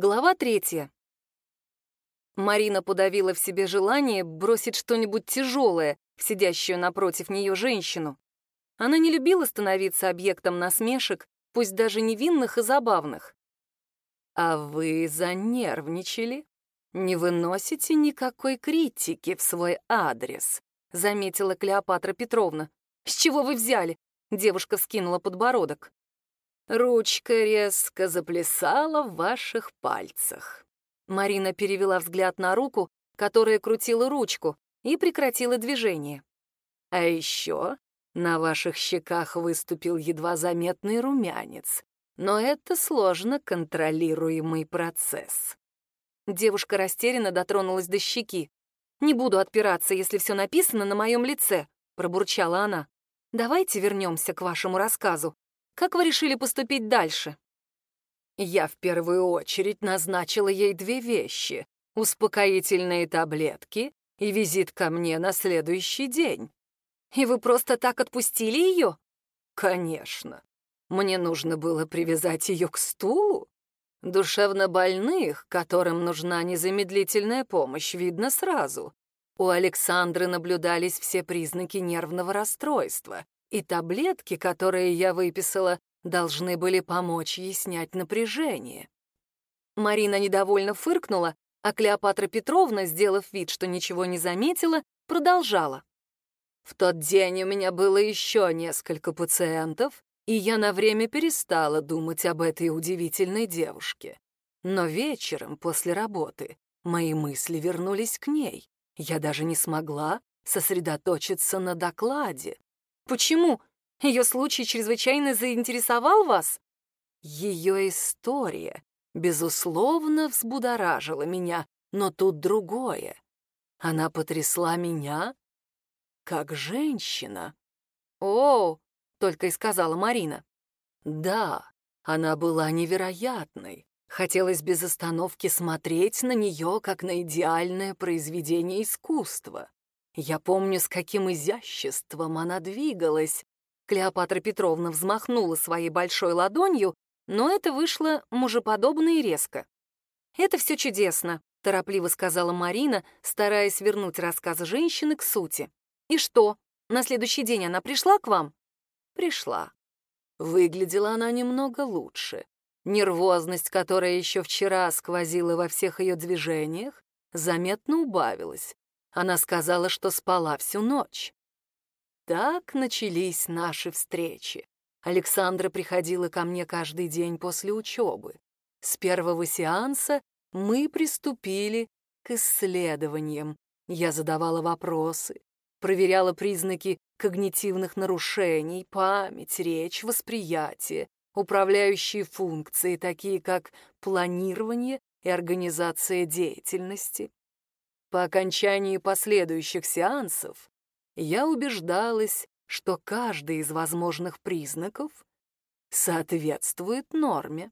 Глава третья. Марина подавила в себе желание бросить что-нибудь тяжелое в сидящую напротив нее женщину. Она не любила становиться объектом насмешек, пусть даже невинных и забавных. «А вы занервничали? Не выносите никакой критики в свой адрес», — заметила Клеопатра Петровна. «С чего вы взяли?» — девушка скинула подбородок. Ручка резко заплясала в ваших пальцах. Марина перевела взгляд на руку, которая крутила ручку, и прекратила движение. А еще на ваших щеках выступил едва заметный румянец. Но это сложно контролируемый процесс. Девушка растерянно дотронулась до щеки. «Не буду отпираться, если все написано на моем лице», — пробурчала она. «Давайте вернемся к вашему рассказу. Как вы решили поступить дальше? Я в первую очередь назначила ей две вещи — успокоительные таблетки и визит ко мне на следующий день. И вы просто так отпустили ее? Конечно. Мне нужно было привязать ее к стулу. Душевно больных, которым нужна незамедлительная помощь, видно сразу. У Александры наблюдались все признаки нервного расстройства, и таблетки, которые я выписала, должны были помочь ей снять напряжение. Марина недовольно фыркнула, а Клеопатра Петровна, сделав вид, что ничего не заметила, продолжала. В тот день у меня было еще несколько пациентов, и я на время перестала думать об этой удивительной девушке. Но вечером, после работы, мои мысли вернулись к ней. Я даже не смогла сосредоточиться на докладе. Почему? Ее случай чрезвычайно заинтересовал вас? Ее история, безусловно, взбудоражила меня, но тут другое. Она потрясла меня как женщина. «О!» — только и сказала Марина. «Да, она была невероятной. Хотелось без остановки смотреть на нее, как на идеальное произведение искусства. Я помню, с каким изяществом она двигалась. Клеопатра Петровна взмахнула своей большой ладонью, но это вышло мужеподобно и резко. «Это все чудесно», — торопливо сказала Марина, стараясь вернуть рассказ женщины к сути. «И что, на следующий день она пришла к вам?» «Пришла. Выглядела она немного лучше. Нервозность, которая еще вчера сквозила во всех ее движениях, заметно убавилась. Она сказала, что спала всю ночь. Так начались наши встречи. Александра приходила ко мне каждый день после учебы. С первого сеанса мы приступили к исследованиям. Я задавала вопросы, проверяла признаки когнитивных нарушений, память, речь, восприятие, управляющие функции, такие как планирование и организация деятельности. По окончании последующих сеансов я убеждалась, что каждый из возможных признаков соответствует норме.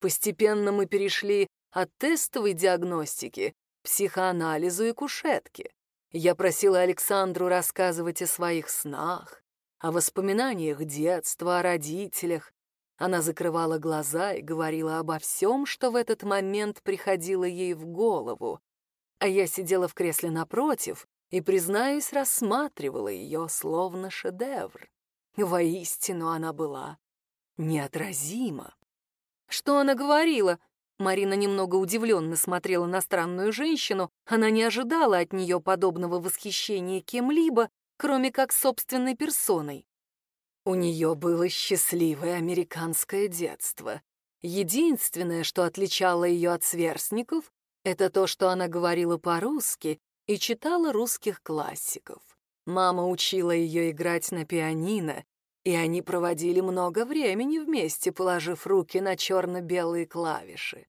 Постепенно мы перешли от тестовой диагностики к психоанализу и кушетке. Я просила Александру рассказывать о своих снах, о воспоминаниях детства, о родителях. Она закрывала глаза и говорила обо всем, что в этот момент приходило ей в голову, а я сидела в кресле напротив и, признаюсь, рассматривала ее словно шедевр. Воистину она была неотразима. Что она говорила? Марина немного удивленно смотрела на странную женщину. Она не ожидала от нее подобного восхищения кем-либо, кроме как собственной персоной. У нее было счастливое американское детство. Единственное, что отличало ее от сверстников, это то, что она говорила по-русски и читала русских классиков. Мама учила ее играть на пианино, и они проводили много времени вместе, положив руки на черно-белые клавиши.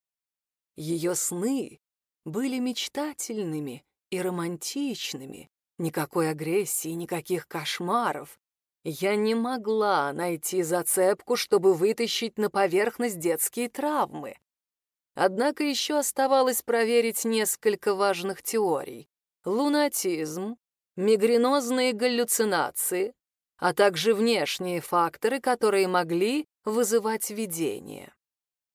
Ее сны были мечтательными и романтичными, никакой агрессии, никаких кошмаров. Я не могла найти зацепку, чтобы вытащить на поверхность детские травмы. Однако еще оставалось проверить несколько важных теорий. Лунатизм, мигренозные галлюцинации, а также внешние факторы, которые могли вызывать видение.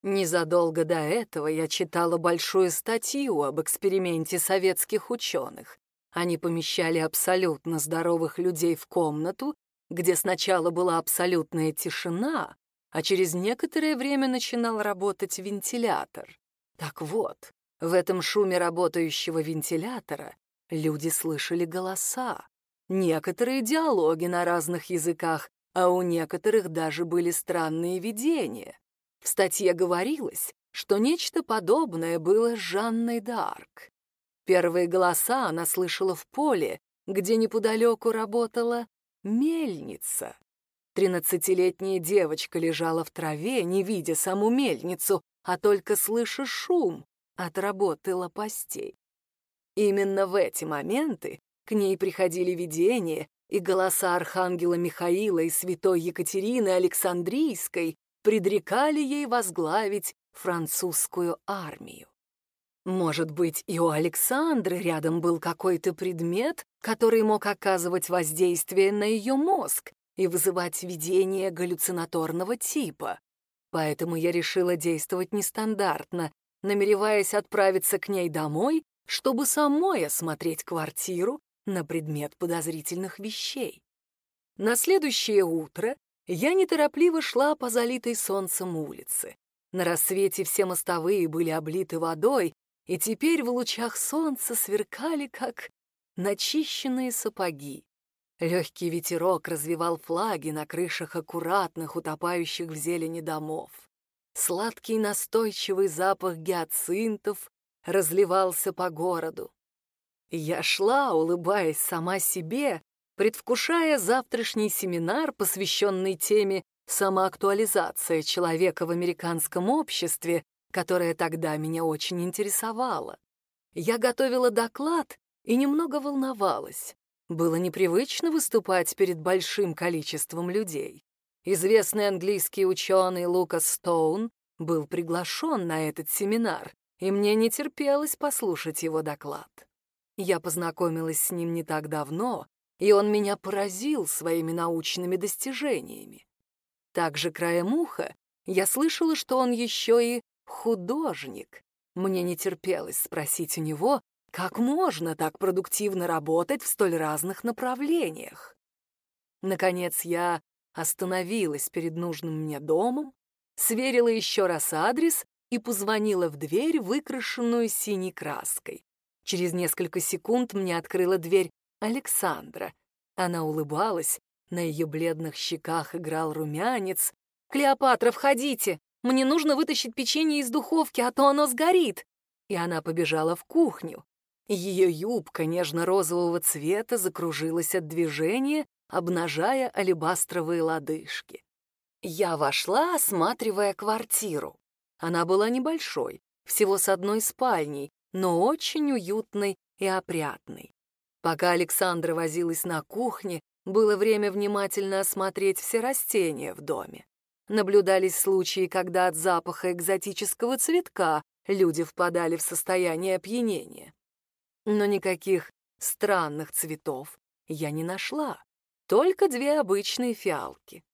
Незадолго до этого я читала большую статью об эксперименте советских ученых. Они помещали абсолютно здоровых людей в комнату, где сначала была абсолютная тишина, а через некоторое время начинал работать вентилятор. Так вот, в этом шуме работающего вентилятора люди слышали голоса, некоторые диалоги на разных языках, а у некоторых даже были странные видения. В статье говорилось, что нечто подобное было с Жанной Д'Арк. Первые голоса она слышала в поле, где неподалеку работала мельница. Тринадцатилетняя девочка лежала в траве, не видя саму мельницу, а только слыша шум от работы лопастей. Именно в эти моменты к ней приходили видения, и голоса архангела Михаила и святой Екатерины Александрийской предрекали ей возглавить французскую армию. Может быть, и у Александры рядом был какой-то предмет, который мог оказывать воздействие на ее мозг и вызывать видение галлюцинаторного типа. Поэтому я решила действовать нестандартно, намереваясь отправиться к ней домой, чтобы самой осмотреть квартиру на предмет подозрительных вещей. На следующее утро я неторопливо шла по залитой солнцем улице. На рассвете все мостовые были облиты водой, и теперь в лучах солнца сверкали, как начищенные сапоги. Легкий ветерок развивал флаги на крышах аккуратных, утопающих в зелени домов. Сладкий настойчивый запах гиацинтов разливался по городу. Я шла, улыбаясь сама себе, предвкушая завтрашний семинар, посвященный теме «Самоактуализация человека в американском обществе», которая тогда меня очень интересовала. Я готовила доклад и немного волновалась. Было непривычно выступать перед большим количеством людей. Известный английский ученый Лукас Стоун был приглашен на этот семинар, и мне не терпелось послушать его доклад. Я познакомилась с ним не так давно, и он меня поразил своими научными достижениями. Также краем уха я слышала, что он еще и художник. Мне не терпелось спросить у него, как можно так продуктивно работать в столь разных направлениях. Наконец я остановилась перед нужным мне домом, сверила еще раз адрес и позвонила в дверь, выкрашенную синей краской. Через несколько секунд мне открыла дверь Александра. Она улыбалась, на ее бледных щеках играл румянец. «Клеопатра, входите! Мне нужно вытащить печенье из духовки, а то оно сгорит!» И она побежала в кухню. Ее юбка нежно-розового цвета закружилась от движения, обнажая алебастровые лодыжки. Я вошла, осматривая квартиру. Она была небольшой, всего с одной спальней, но очень уютной и опрятной. Пока Александра возилась на кухне, было время внимательно осмотреть все растения в доме. Наблюдались случаи, когда от запаха экзотического цветка люди впадали в состояние опьянения. Но никаких странных цветов я не нашла, только две обычные фиалки.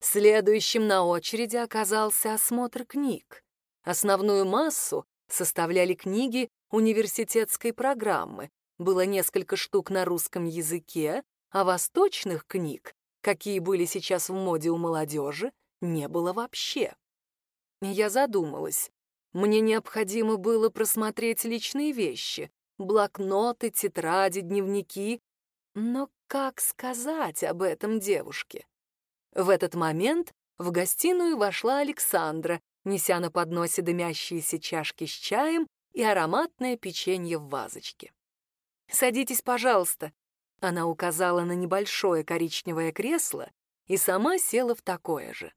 Следующим на очереди оказался осмотр книг. Основную массу составляли книги университетской программы, было несколько штук на русском языке, а восточных книг, какие были сейчас в моде у молодежи, не было вообще. Я задумалась. Мне необходимо было просмотреть личные вещи, блокноты, тетради, дневники. Но как сказать об этом девушке? В этот момент в гостиную вошла Александра, неся на подносе дымящиеся чашки с чаем и ароматное печенье в вазочке. «Садитесь, пожалуйста». Она указала на небольшое коричневое кресло и сама села в такое же.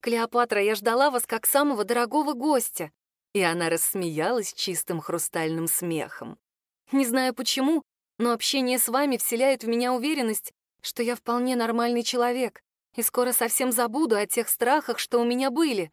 «Клеопатра, я ждала вас как самого дорогого гостя!» И она рассмеялась чистым хрустальным смехом. «Не знаю почему, но общение с вами вселяет в меня уверенность, что я вполне нормальный человек и скоро совсем забуду о тех страхах, что у меня были».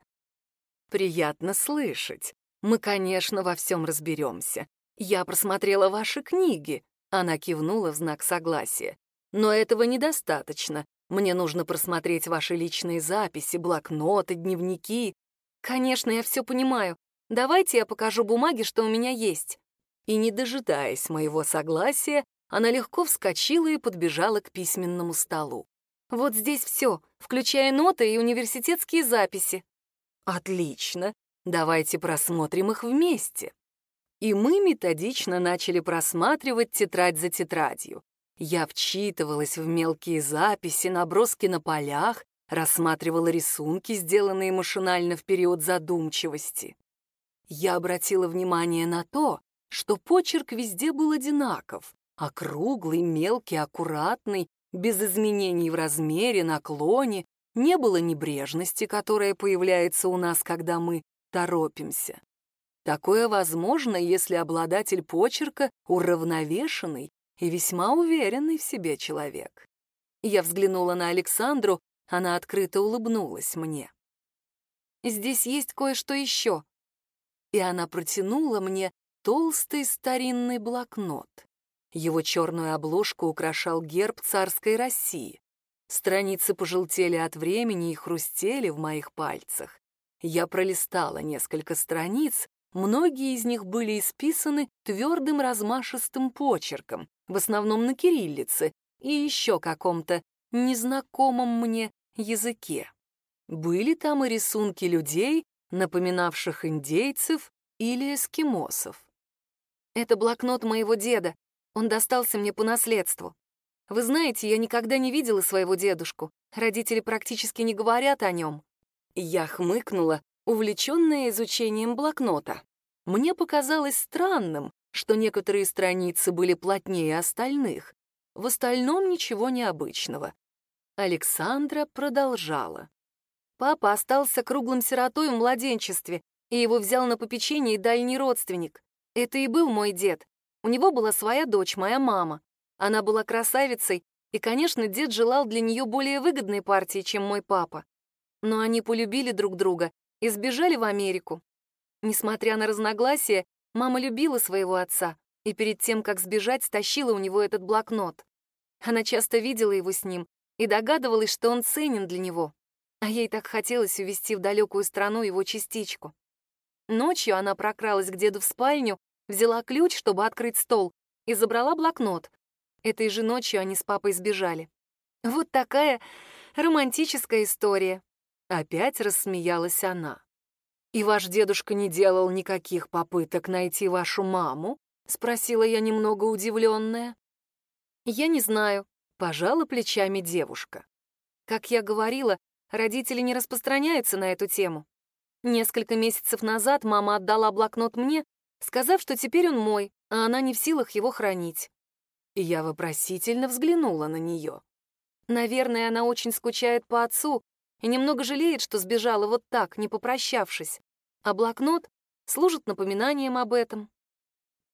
«Приятно слышать. Мы, конечно, во всем разберемся. «Я просмотрела ваши книги», — она кивнула в знак согласия. «Но этого недостаточно. Мне нужно просмотреть ваши личные записи, блокноты, дневники. «Конечно, я все понимаю. Давайте я покажу бумаги, что у меня есть». И, не дожидаясь моего согласия, она легко вскочила и подбежала к письменному столу. «Вот здесь все, включая ноты и университетские записи». «Отлично. Давайте просмотрим их вместе». И мы методично начали просматривать тетрадь за тетрадью. Я вчитывалась в мелкие записи, наброски на полях, рассматривала рисунки, сделанные машинально в период задумчивости. Я обратила внимание на то, что почерк везде был одинаков, округлый, мелкий, аккуратный, без изменений в размере, наклоне, не было небрежности, которая появляется у нас, когда мы торопимся. Такое возможно, если обладатель почерка уравновешенный и весьма уверенный в себе человек. Я взглянула на Александру, она открыто улыбнулась мне. «Здесь есть кое-что еще». И она протянула мне толстый старинный блокнот. Его черную обложку украшал герб царской России. Страницы пожелтели от времени и хрустели в моих пальцах. Я пролистала несколько страниц, многие из них были исписаны твердым размашистым почерком, в основном на кириллице и еще каком-то незнакомом мне языке. Были там и рисунки людей, напоминавших индейцев или эскимосов. Это блокнот моего деда. Он достался мне по наследству. Вы знаете, я никогда не видела своего дедушку. Родители практически не говорят о нем. Я хмыкнула, увлеченная изучением блокнота. Мне показалось странным, что некоторые страницы были плотнее остальных. В остальном ничего необычного. Александра продолжала. Папа остался круглым сиротой в младенчестве, и его взял на попечение дальний родственник. Это и был мой дед. У него была своя дочь, моя мама. Она была красавицей, и, конечно, дед желал для нее более выгодной партии, чем мой папа. Но они полюбили друг друга и сбежали в Америку. Несмотря на разногласия, мама любила своего отца и перед тем, как сбежать, стащила у него этот блокнот. Она часто видела его с ним и догадывалась, что он ценен для него. А ей так хотелось увезти в далекую страну его частичку. Ночью она прокралась к деду в спальню взяла ключ, чтобы открыть стол, и забрала блокнот. Этой же ночью они с папой сбежали. Вот такая романтическая история. Опять рассмеялась она. «И ваш дедушка не делал никаких попыток найти вашу маму?» — спросила я немного удивленная. «Я не знаю», — пожала плечами девушка. Как я говорила, родители не распространяются на эту тему. Несколько месяцев назад мама отдала блокнот мне, сказав, что теперь он мой, а она не в силах его хранить. И я вопросительно взглянула на нее. Наверное, она очень скучает по отцу и немного жалеет, что сбежала вот так, не попрощавшись. А блокнот служит напоминанием об этом.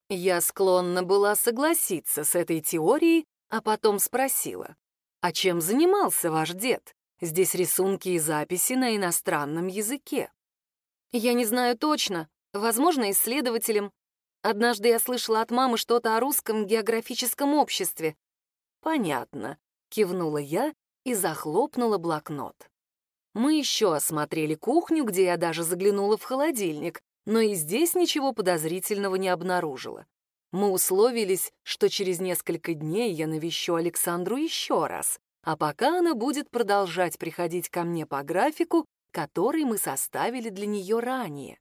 Я склонна была согласиться с этой теорией, а потом спросила, а чем занимался ваш дед? Здесь рисунки и записи на иностранном языке. Я не знаю точно, Возможно, исследователем. Однажды я слышала от мамы что-то о русском географическом обществе. «Понятно», — кивнула я и захлопнула блокнот. Мы еще осмотрели кухню, где я даже заглянула в холодильник, но и здесь ничего подозрительного не обнаружила. Мы условились, что через несколько дней я навещу Александру еще раз, а пока она будет продолжать приходить ко мне по графику, который мы составили для нее ранее.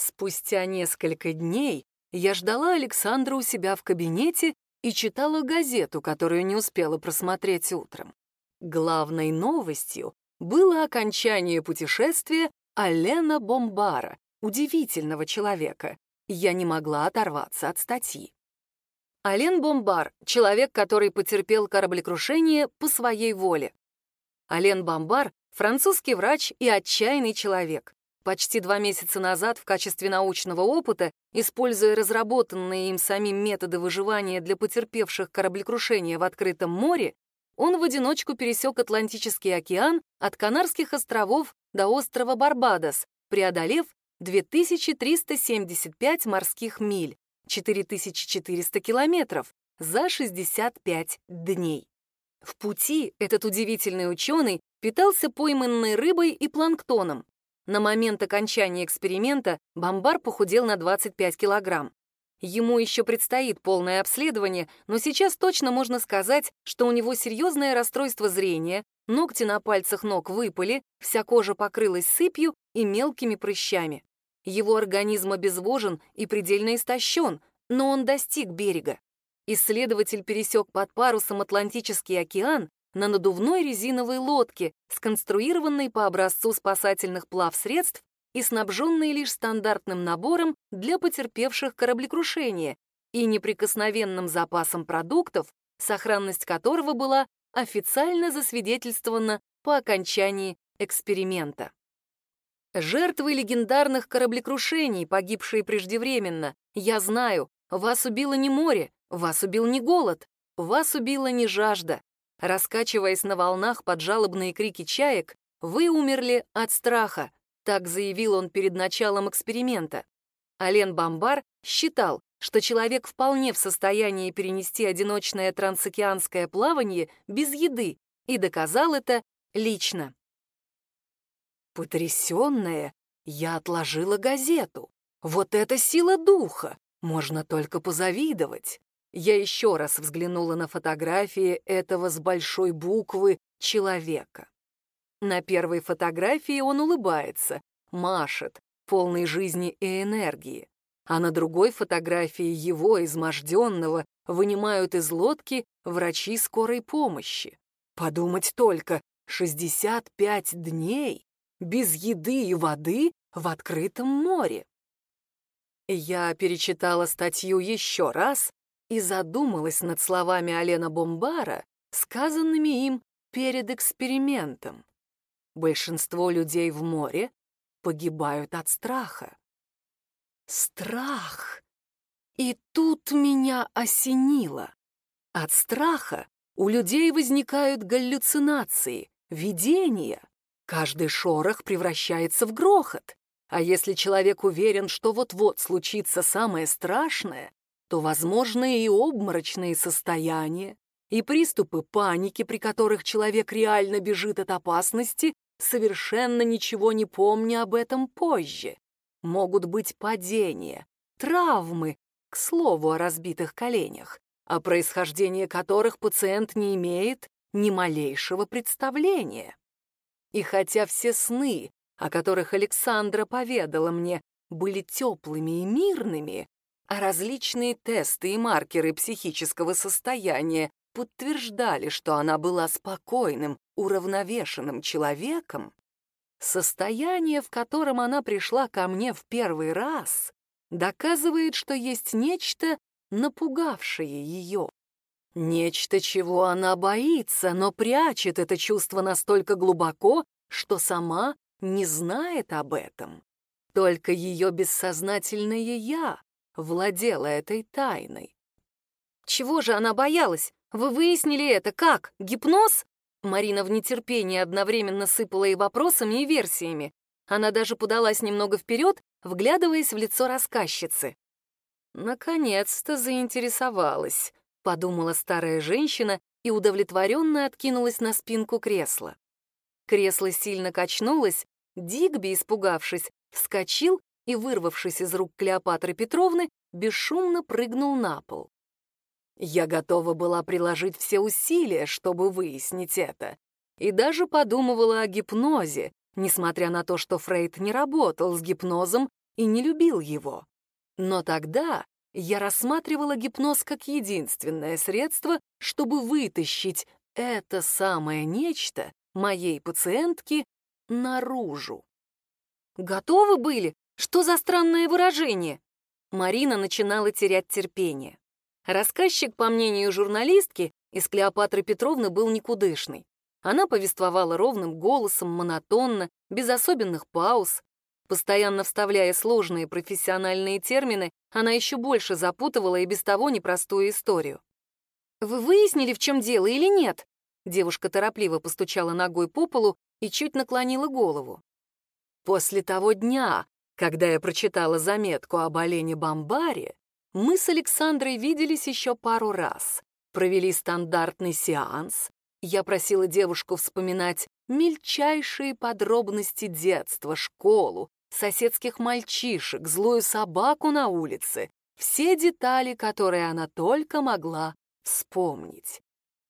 Спустя несколько дней я ждала Александра у себя в кабинете и читала газету, которую не успела просмотреть утром. Главной новостью было окончание путешествия Алена Бомбара, удивительного человека. Я не могла оторваться от статьи. Ален Бомбар — человек, который потерпел кораблекрушение по своей воле. Ален Бомбар — французский врач и отчаянный человек. Почти два месяца назад в качестве научного опыта, используя разработанные им самим методы выживания для потерпевших кораблекрушения в открытом море, он в одиночку пересек Атлантический океан от Канарских островов до острова Барбадос, преодолев 2375 морских миль, 4400 километров, за 65 дней. В пути этот удивительный ученый питался пойманной рыбой и планктоном, На момент окончания эксперимента Бомбар похудел на 25 килограмм. Ему еще предстоит полное обследование, но сейчас точно можно сказать, что у него серьезное расстройство зрения, ногти на пальцах ног выпали, вся кожа покрылась сыпью и мелкими прыщами. Его организм обезвожен и предельно истощен, но он достиг берега. Исследователь пересек под парусом Атлантический океан на надувной резиновой лодке, сконструированной по образцу спасательных плавсредств и снабженной лишь стандартным набором для потерпевших кораблекрушение и неприкосновенным запасом продуктов, сохранность которого была официально засвидетельствована по окончании эксперимента. Жертвы легендарных кораблекрушений, погибшие преждевременно, я знаю, вас убило не море, вас убил не голод, вас убила не жажда. Раскачиваясь на волнах под жалобные крики чаек, вы умерли от страха, так заявил он перед началом эксперимента. Ален Бамбар считал, что человек вполне в состоянии перенести одиночное трансокеанское плавание без еды и доказал это лично. Потрясенная, я отложила газету. Вот это сила духа! Можно только позавидовать. Я еще раз взглянула на фотографии этого с большой буквы «человека». На первой фотографии он улыбается, машет, полный жизни и энергии. А на другой фотографии его, изможденного, вынимают из лодки врачи скорой помощи. Подумать только, 65 дней без еды и воды в открытом море. Я перечитала статью еще раз и задумалась над словами Алена Бомбара, сказанными им перед экспериментом. Большинство людей в море погибают от страха. Страх! И тут меня осенило. От страха у людей возникают галлюцинации, видения. Каждый шорох превращается в грохот. А если человек уверен, что вот-вот случится самое страшное, то возможны и обморочные состояния, и приступы паники, при которых человек реально бежит от опасности, совершенно ничего не помня об этом позже. Могут быть падения, травмы, к слову о разбитых коленях, о происхождении которых пациент не имеет ни малейшего представления. И хотя все сны, о которых Александра поведала мне, были теплыми и мирными, а различные тесты и маркеры психического состояния подтверждали, что она была спокойным, уравновешенным человеком, состояние, в котором она пришла ко мне в первый раз, доказывает, что есть нечто, напугавшее ее. Нечто, чего она боится, но прячет это чувство настолько глубоко, что сама не знает об этом. Только ее бессознательное «я» владело этой тайной. Чего же она боялась? Вы выяснили это как? Гипноз? Марина в нетерпении одновременно сыпала и вопросами, и версиями. Она даже подалась немного вперед, вглядываясь в лицо рассказчицы. Наконец-то заинтересовалась. — подумала старая женщина и удовлетворенно откинулась на спинку кресла. Кресло сильно качнулось, Дигби, испугавшись, вскочил и, вырвавшись из рук Клеопатры Петровны, бесшумно прыгнул на пол. Я готова была приложить все усилия, чтобы выяснить это, и даже подумывала о гипнозе, несмотря на то, что Фрейд не работал с гипнозом и не любил его. Но тогда я рассматривала гипноз как единственное средство, чтобы вытащить это самое нечто моей пациентки наружу. «Готовы были? Что за странное выражение?» Марина начинала терять терпение. Рассказчик, по мнению журналистки, из Клеопатры Петровны был никудышный. Она повествовала ровным голосом, монотонно, без особенных пауз, Постоянно вставляя сложные профессиональные термины, она еще больше запутывала и без того непростую историю. «Вы выяснили, в чем дело или нет?» Девушка торопливо постучала ногой по полу и чуть наклонила голову. «После того дня, когда я прочитала заметку об олене Бомбаре, мы с Александрой виделись еще пару раз, провели стандартный сеанс, Я просила девушку вспоминать мельчайшие подробности детства, школу, соседских мальчишек, злую собаку на улице, все детали, которые она только могла вспомнить.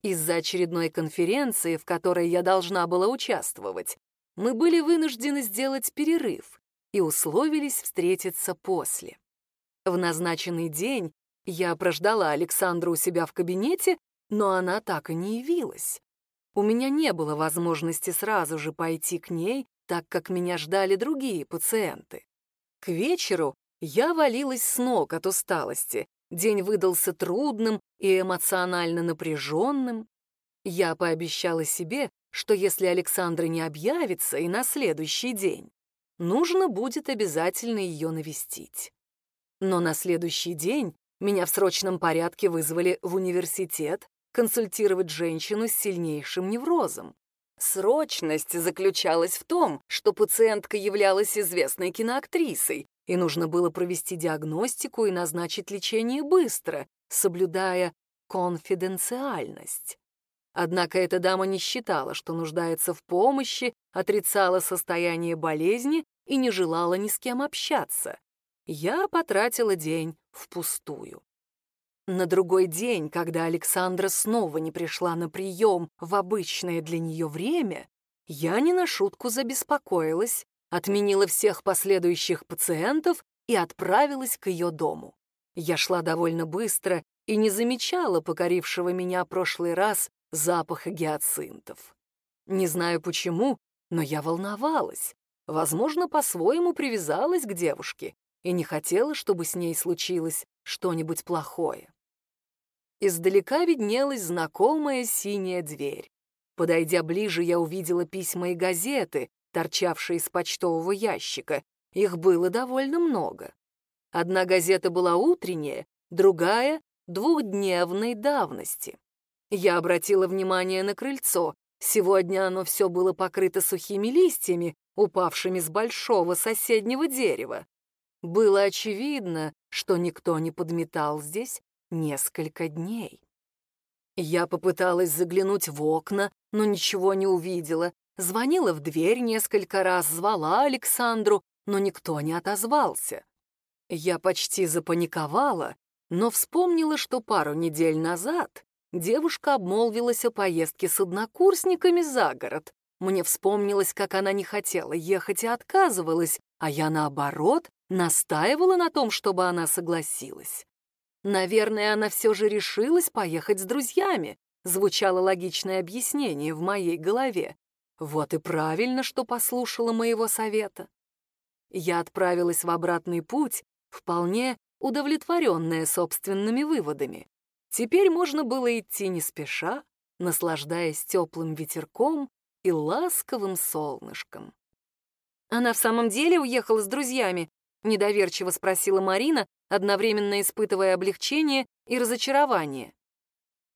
Из-за очередной конференции, в которой я должна была участвовать, мы были вынуждены сделать перерыв и условились встретиться после. В назначенный день я прождала Александру у себя в кабинете, но она так и не явилась. У меня не было возможности сразу же пойти к ней, так как меня ждали другие пациенты. К вечеру я валилась с ног от усталости. День выдался трудным и эмоционально напряженным. Я пообещала себе, что если Александра не объявится и на следующий день, нужно будет обязательно ее навестить. Но на следующий день меня в срочном порядке вызвали в университет консультировать женщину с сильнейшим неврозом. Срочность заключалась в том, что пациентка являлась известной киноактрисой, и нужно было провести диагностику и назначить лечение быстро, соблюдая конфиденциальность. Однако эта дама не считала, что нуждается в помощи, отрицала состояние болезни и не желала ни с кем общаться. Я потратила день впустую. На другой день, когда Александра снова не пришла на прием в обычное для нее время, я не на шутку забеспокоилась, отменила всех последующих пациентов и отправилась к ее дому. Я шла довольно быстро и не замечала покорившего меня прошлый раз запаха гиацинтов. Не знаю почему, но я волновалась. Возможно, по-своему привязалась к девушке и не хотела, чтобы с ней случилось что-нибудь плохое. Издалека виднелась знакомая синяя дверь. Подойдя ближе, я увидела письма и газеты, торчавшие из почтового ящика. Их было довольно много. Одна газета была утренняя, другая — двухдневной давности. Я обратила внимание на крыльцо. Сегодня оно все было покрыто сухими листьями, упавшими с большого соседнего дерева. Было очевидно, что никто не подметал здесь несколько дней. Я попыталась заглянуть в окна, но ничего не увидела. Звонила в дверь несколько раз, звала Александру, но никто не отозвался. Я почти запаниковала, но вспомнила, что пару недель назад девушка обмолвилась о поездке с однокурсниками за город. Мне вспомнилось, как она не хотела ехать и отказывалась, а я, наоборот, настаивала на том, чтобы она согласилась. Наверное, она все же решилась поехать с друзьями, звучало логичное объяснение в моей голове. Вот и правильно, что послушала моего совета. Я отправилась в обратный путь, вполне удовлетворенная собственными выводами. Теперь можно было идти не спеша, наслаждаясь теплым ветерком и ласковым солнышком. Она в самом деле уехала с друзьями, Недоверчиво спросила Марина, одновременно испытывая облегчение и разочарование.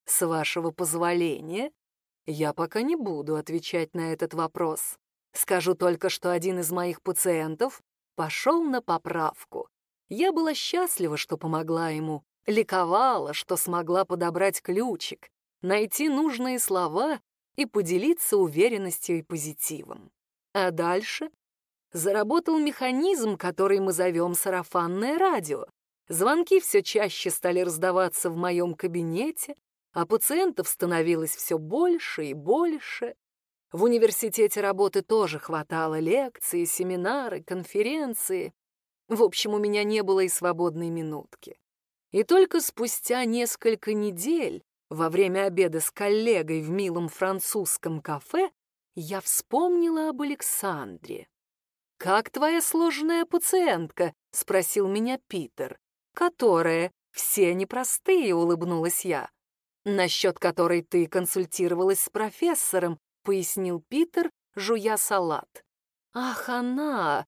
«С вашего позволения, я пока не буду отвечать на этот вопрос. Скажу только, что один из моих пациентов пошел на поправку. Я была счастлива, что помогла ему, ликовала, что смогла подобрать ключик, найти нужные слова и поделиться уверенностью и позитивом. А дальше заработал механизм, который мы зовем сарафанное радио. Звонки все чаще стали раздаваться в моем кабинете, а пациентов становилось все больше и больше. В университете работы тоже хватало лекции, семинары, конференции. В общем, у меня не было и свободной минутки. И только спустя несколько недель, во время обеда с коллегой в милом французском кафе, я вспомнила об Александре. «Как твоя сложная пациентка?» — спросил меня Питер. «Которая? Все непростые», — улыбнулась я. «Насчет которой ты консультировалась с профессором», — пояснил Питер, жуя салат. «Ах, она!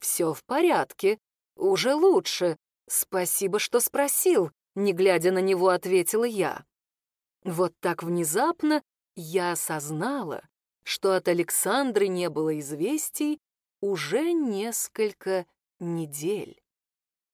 Все в порядке. Уже лучше. Спасибо, что спросил», — не глядя на него, ответила я. Вот так внезапно я осознала, что от Александры не было известий уже несколько недель.